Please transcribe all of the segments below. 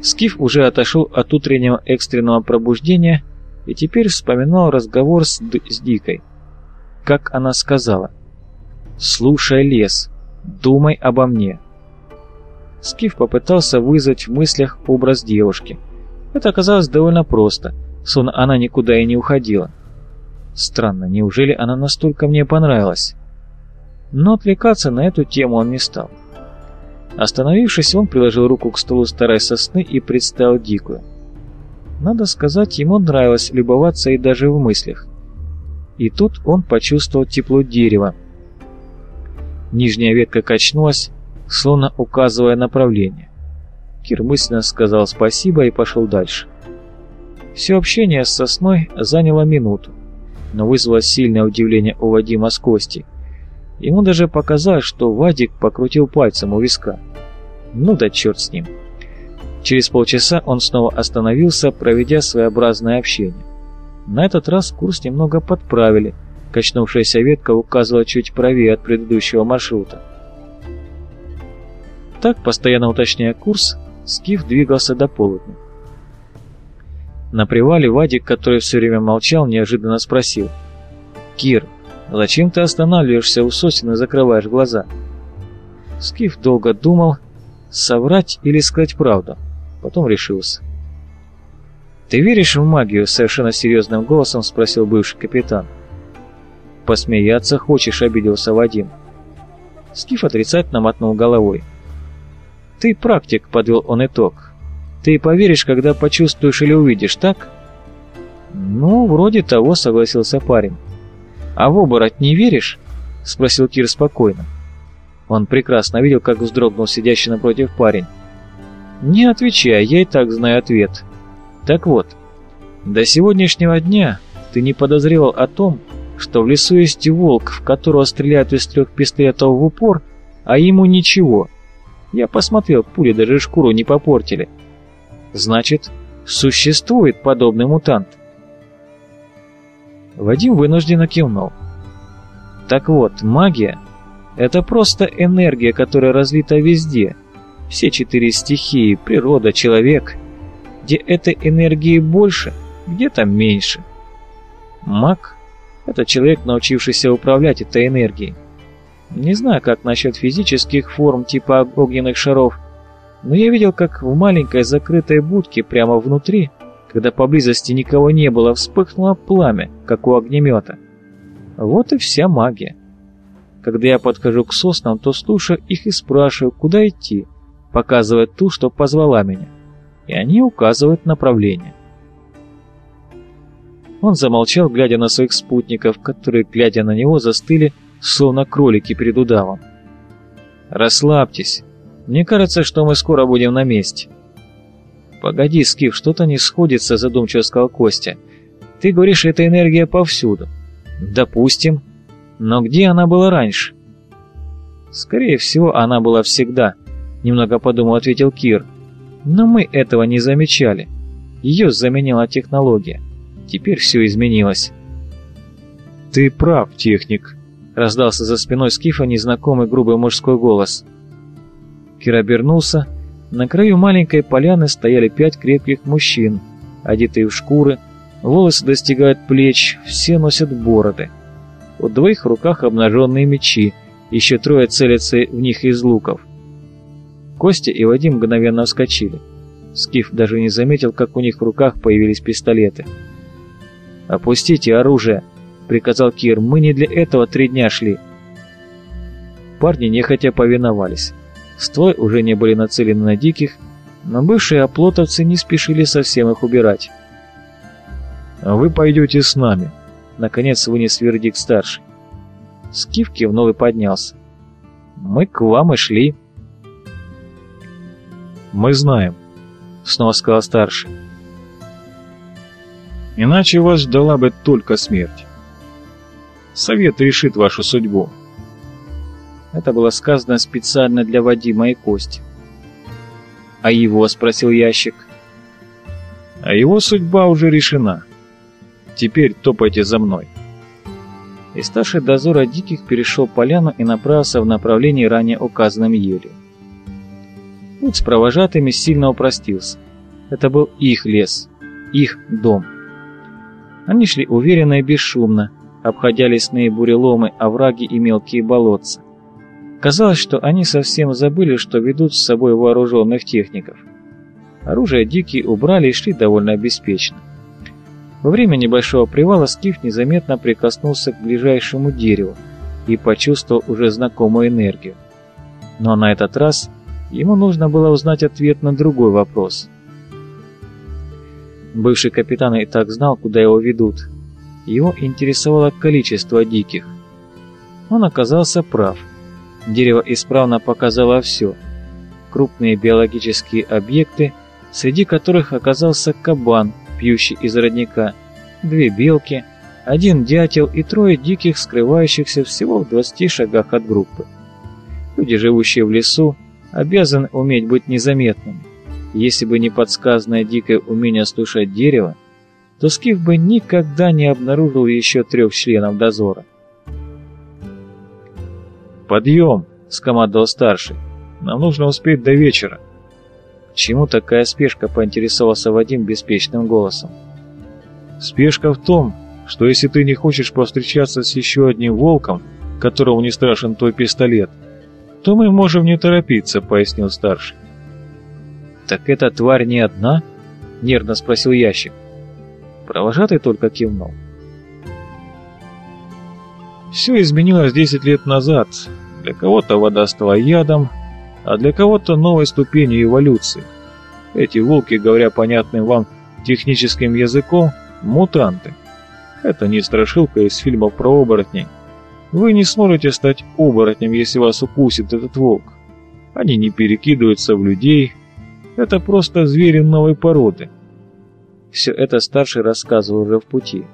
Скиф уже отошел от утреннего экстренного пробуждения и теперь вспоминал разговор с, Д с Дикой. Как она сказала «Слушай, лес, думай обо мне». Скиф попытался вызвать в мыслях образ девушки. Это оказалось довольно просто, словно она никуда и не уходила. Странно, неужели она настолько мне понравилась? Но отвлекаться на эту тему он не стал. Остановившись, он приложил руку к столу старой сосны и представил дикую. Надо сказать, ему нравилось любоваться и даже в мыслях. И тут он почувствовал тепло дерева. Нижняя ветка качнулась, словно указывая направление. Кир мысленно сказал спасибо и пошел дальше. Все общение с сосной заняло минуту, но вызвало сильное удивление у Вадима с Костей. Ему даже показалось, что Вадик покрутил пальцем у виска. Ну да черт с ним. Через полчаса он снова остановился, проведя своеобразное общение. На этот раз курс немного подправили. Качнувшаяся ветка указывала чуть правее от предыдущего маршрута. Так, постоянно уточняя курс, Скиф двигался до полудня. На привале Вадик, который все время молчал, неожиданно спросил. «Кир, зачем ты останавливаешься у сосен и закрываешь глаза?» Скиф долго думал, соврать или сказать правду. Потом решился. «Ты веришь в магию?» — совершенно серьезным голосом спросил бывший капитан. «Посмеяться хочешь?» — обиделся Вадим. Скиф отрицательно мотнул головой. «Ты практик», — подвел он итог. «Ты поверишь, когда почувствуешь или увидишь, так?» «Ну, вроде того», — согласился парень. «А в оборот не веришь?» — спросил Кир спокойно. Он прекрасно видел, как вздрогнул сидящий напротив парень. «Не отвечай, я и так знаю ответ. Так вот, до сегодняшнего дня ты не подозревал о том, что в лесу есть волк, в которого стреляют из трех пистолетов в упор, а ему ничего. Я посмотрел, пули даже шкуру не попортили. Значит, существует подобный мутант. Вадим вынужденно кивнул. Так вот, магия — это просто энергия, которая развита везде. Все четыре стихии — природа, человек. Где этой энергии больше, где-то меньше. Маг — это человек, научившийся управлять этой энергией. Не знаю, как насчет физических форм типа огненных шаров, но я видел, как в маленькой закрытой будке прямо внутри, когда поблизости никого не было, вспыхнуло пламя, как у огнемета. Вот и вся магия. Когда я подхожу к соснам, то слушаю их и спрашиваю, куда идти, показывая ту, что позвала меня. И они указывают направление. Он замолчал, глядя на своих спутников, которые, глядя на него, застыли, словно кролики перед удавом. «Расслабьтесь. Мне кажется, что мы скоро будем на месте». «Погоди, Скиф, что-то не сходится», — задумчиво сказал Костя. «Ты говоришь, эта энергия повсюду». «Допустим. Но где она была раньше?» «Скорее всего, она была всегда», — немного подумал, ответил Кир. «Но мы этого не замечали. Ее заменила технология. Теперь все изменилось». «Ты прав, техник», Раздался за спиной Скифа незнакомый грубый мужской голос. Кир обернулся. На краю маленькой поляны стояли пять крепких мужчин, одетые в шкуры, волосы достигают плеч, все носят бороды. У двоих в руках обнаженные мечи, еще трое целятся в них из луков. Костя и Вадим мгновенно вскочили. Скиф даже не заметил, как у них в руках появились пистолеты. «Опустите оружие!» приказал Кир. «Мы не для этого три дня шли». Парни нехотя повиновались. Стволы уже не были нацелены на диких, но бывшие оплотовцы не спешили совсем их убирать. «Вы пойдете с нами», — наконец вынес вердикт старший. Скиф кивнул и поднялся. «Мы к вам и шли». «Мы знаем», — снова сказал старший. «Иначе вас ждала бы только смерть. Совет решит вашу судьбу. Это было сказано специально для Вадима и Кости. «А его?» — спросил ящик. «А его судьба уже решена. Теперь топайте за мной». И старший дозора диких перешел поляну и направился в направлении ранее указанном еле. Путь с провожатыми сильно упростился. Это был их лес, их дом. Они шли уверенно и бесшумно, обходя лесные буреломы, овраги и мелкие болотца. Казалось, что они совсем забыли, что ведут с собой вооруженных техников. Оружие дикие убрали и шли довольно обеспеченно. Во время небольшого привала Скиф незаметно прикоснулся к ближайшему дереву и почувствовал уже знакомую энергию. Но на этот раз ему нужно было узнать ответ на другой вопрос. Бывший капитан и так знал, куда его ведут. Его интересовало количество диких. Он оказался прав. Дерево исправно показало все. Крупные биологические объекты, среди которых оказался кабан, пьющий из родника, две белки, один дятел и трое диких, скрывающихся всего в 20 шагах от группы. Люди, живущие в лесу, обязаны уметь быть незаметными. Если бы не подсказанное дикое умение слушать дерево, то Скиф бы никогда не обнаружил еще трех членов дозора. «Подъем!» — скомандовал старший. «Нам нужно успеть до вечера». Чему такая спешка?» — поинтересовался Вадим беспечным голосом. «Спешка в том, что если ты не хочешь повстречаться с еще одним волком, которому не страшен твой пистолет, то мы можем не торопиться», — пояснил старший. «Так эта тварь не одна?» — нервно спросил ящик. Провожатый только кивнул. Все изменилось 10 лет назад. Для кого-то вода стала ядом, а для кого-то новой ступенью эволюции. Эти волки, говоря понятным вам техническим языком, мутанты. Это не страшилка из фильмов про оборотней. Вы не сможете стать оборотнем, если вас укусит этот волк. Они не перекидываются в людей. Это просто звери новой породы. Все это старший рассказывал уже в пути.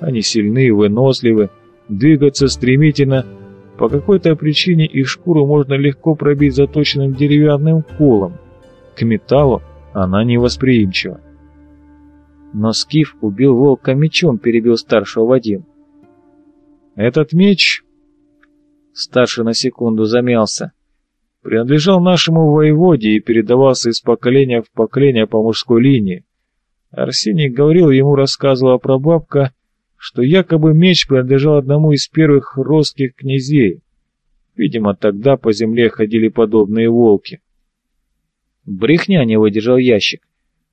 Они сильны, выносливы, двигаются стремительно. По какой-то причине их шкуру можно легко пробить заточенным деревянным колом. К металлу она невосприимчива. Но Скиф убил волка мечом, перебил старшего Вадим. Этот меч... Старший на секунду замялся. Принадлежал нашему воеводе и передавался из поколения в поколение по мужской линии. Арсений говорил, ему рассказывала прабабка, что якобы меч принадлежал одному из первых русских князей. Видимо, тогда по земле ходили подобные волки. Брехня не выдержал ящик.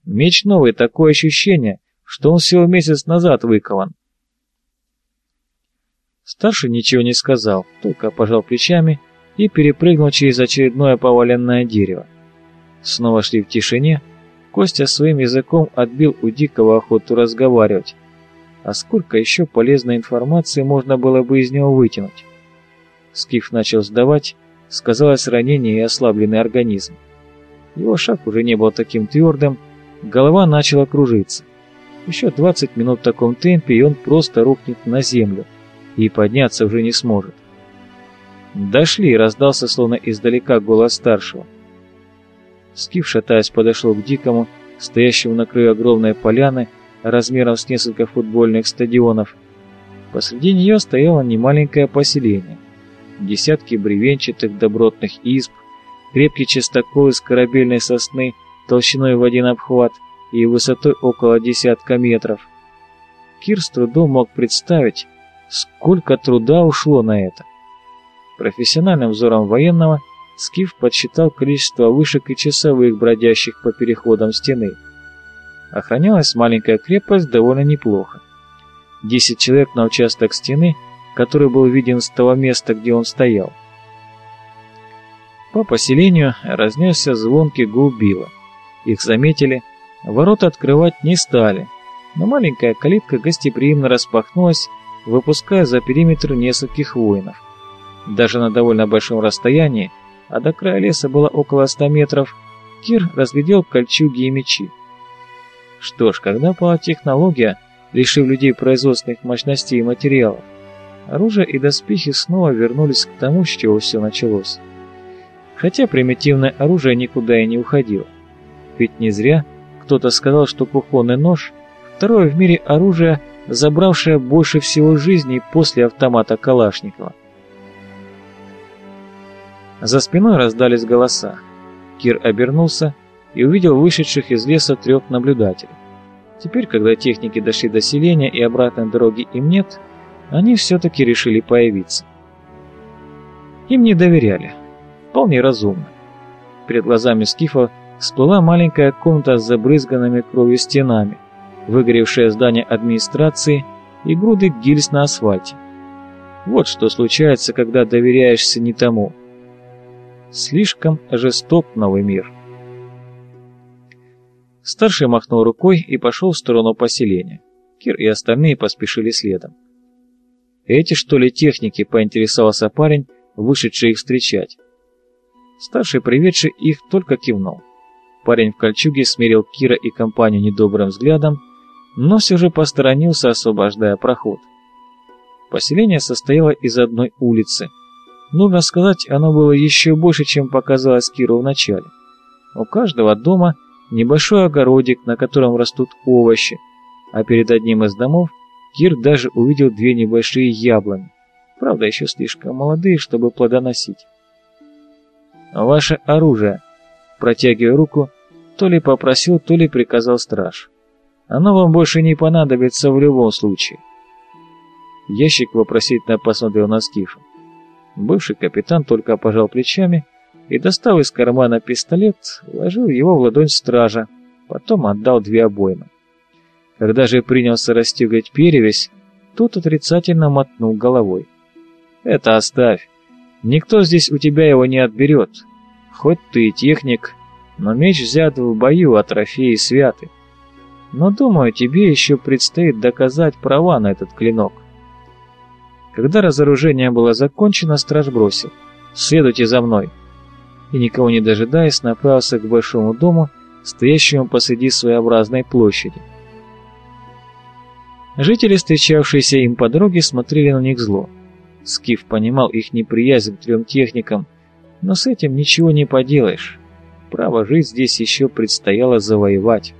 Меч новый, такое ощущение, что он всего месяц назад выкован. Старший ничего не сказал, только пожал плечами и перепрыгнул через очередное поваленное дерево. Снова шли в тишине, Костя своим языком отбил у Дикого охоту разговаривать. А сколько еще полезной информации можно было бы из него вытянуть? Скиф начал сдавать, сказалось ранение и ослабленный организм. Его шаг уже не был таким твердым, голова начала кружиться. Еще 20 минут в таком темпе, и он просто рухнет на землю, и подняться уже не сможет. «Дошли!» — раздался словно издалека голос старшего. Скиф, шатаясь, подошел к Дикому, стоящему на краю огромной поляны, размером с несколько футбольных стадионов. Посреди нее стояло немаленькое поселение. Десятки бревенчатых добротных изб, крепкий частокол из корабельной сосны толщиной в один обхват и высотой около десятка метров. Кир с трудом мог представить, сколько труда ушло на это. Профессиональным взором военного – Скиф подсчитал количество вышек и часовых, бродящих по переходам стены. Охранялась маленькая крепость довольно неплохо. Десять человек на участок стены, который был виден с того места, где он стоял. По поселению разнесся звонкий гул. Их заметили, ворота открывать не стали, но маленькая калитка гостеприимно распахнулась, выпуская за периметр нескольких воинов. Даже на довольно большом расстоянии а до края леса было около ста метров, Кир разглядел кольчуги и мечи. Что ж, когда была технология, лишив людей производственных мощностей и материалов, оружие и доспехи снова вернулись к тому, с чего все началось. Хотя примитивное оружие никуда и не уходило. Ведь не зря кто-то сказал, что кухонный нож – второе в мире оружие, забравшее больше всего жизни после автомата Калашникова. За спиной раздались голоса. Кир обернулся и увидел вышедших из леса трех наблюдателей. Теперь, когда техники дошли до селения и обратной дороги им нет, они все-таки решили появиться. Им не доверяли. Вполне разумно. Перед глазами Скифа всплыла маленькая комната с забрызганными кровью стенами, выгоревшее здание администрации и груды гильз на асфальте. Вот что случается, когда доверяешься не тому. Слишком жесток новый мир. Старший махнул рукой и пошел в сторону поселения. Кир и остальные поспешили следом. «Эти, что ли, техники?» — поинтересовался парень, вышедший их встречать. Старший, приведший их, только кивнул. Парень в кольчуге смерил Кира и компанию недобрым взглядом, но все же посторонился, освобождая проход. Поселение состояло из одной улицы. Нужно сказать, оно было еще больше, чем показалось Киру вначале. У каждого дома – небольшой огородик, на котором растут овощи, а перед одним из домов Кир даже увидел две небольшие яблони, правда еще слишком молодые, чтобы плодоносить. «Ваше оружие!» Протягивая руку, то ли попросил, то ли приказал страж. «Оно вам больше не понадобится в любом случае». Ящик вопросительно посмотрел на Скифа. Бывший капитан только пожал плечами и, достав из кармана пистолет, вложил его в ладонь стража, потом отдал две обоймы. Когда же принялся расстегивать перевязь, тот отрицательно мотнул головой. «Это оставь. Никто здесь у тебя его не отберет. Хоть ты и техник, но меч взят в бою, а трофеи святы. Но, думаю, тебе еще предстоит доказать права на этот клинок». Когда разоружение было закончено, страж бросил. «Следуйте за мной» и, никого не дожидаясь, направился к большому дому, стоящему посреди своеобразной площади. Жители, встречавшиеся им по дороге, смотрели на них зло. Скиф понимал их неприязнь к трем техникам, но с этим ничего не поделаешь. Право жить здесь еще предстояло завоевать.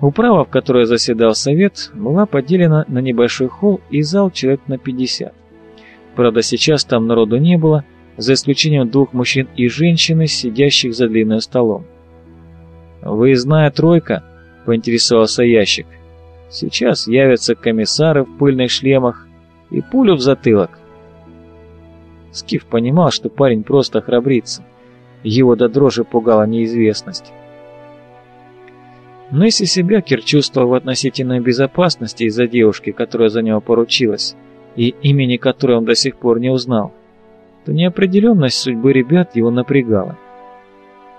Управа, в которой заседал совет, была поделена на небольшой холл и зал человек на 50. Правда, сейчас там народу не было, за исключением двух мужчин и женщины, сидящих за длинным столом. «Выездная тройка?» — поинтересовался ящик. «Сейчас явятся комиссары в пыльных шлемах и пулю в затылок». Скиф понимал, что парень просто храбрится. Его до дрожи пугала неизвестность. Но если себя Кир чувствовал в относительной безопасности из-за девушки, которая за него поручилась, и имени которой он до сих пор не узнал, то неопределенность судьбы ребят его напрягала.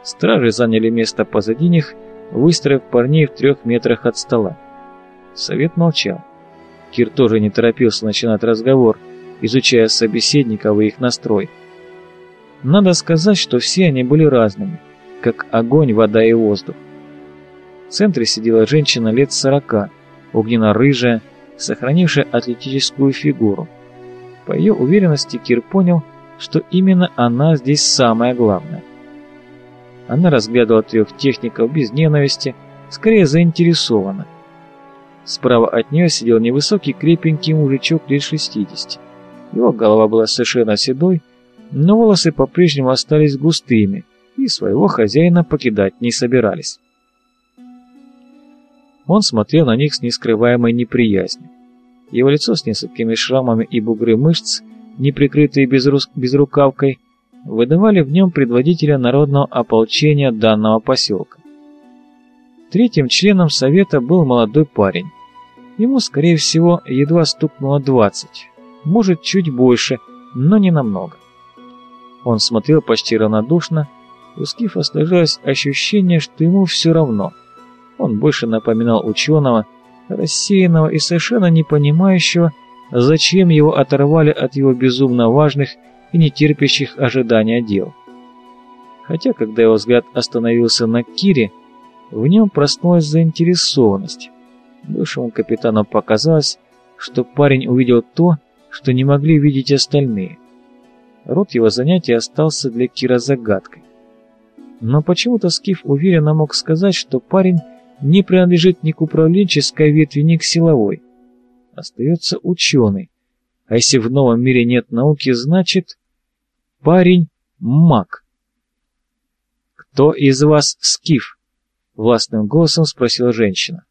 Стражи заняли место позади них, выстроив парней в трех метрах от стола. Совет молчал. Кир тоже не торопился начинать разговор, изучая собеседников и их настрой. Надо сказать, что все они были разными, как огонь, вода и воздух. В центре сидела женщина лет сорока, огненно-рыжая, сохранившая атлетическую фигуру. По ее уверенности Кир понял, что именно она здесь самая главная. Она разглядывала трех техников без ненависти, скорее заинтересованно. Справа от нее сидел невысокий крепенький мужичок лет 60. Его голова была совершенно седой, но волосы по-прежнему остались густыми и своего хозяина покидать не собирались. Он смотрел на них с нескрываемой неприязнью. Его лицо с несколькими шрамами и бугры мышц – не прикрытые безрус... безрукавкой, выдавали в нем предводителя народного ополчения данного поселка. Третьим членом совета был молодой парень. Ему, скорее всего, едва стукнуло 20, может, чуть больше, но не намного. Он смотрел почти равнодушно, у Скифа сложилось ощущение, что ему все равно. Он больше напоминал ученого, рассеянного и совершенно не понимающего, Зачем его оторвали от его безумно важных и нетерпящих ожидания дел? Хотя, когда его взгляд остановился на Кире, в нем проснулась заинтересованность. Бывшему капитану показалось, что парень увидел то, что не могли видеть остальные. Род его занятия остался для Кира загадкой. Но почему-то Скиф уверенно мог сказать, что парень не принадлежит ни к управленческой ветви, ни к силовой. Остается ученый. А если в новом мире нет науки, значит... Парень — маг. «Кто из вас скиф?» — властным голосом спросила женщина.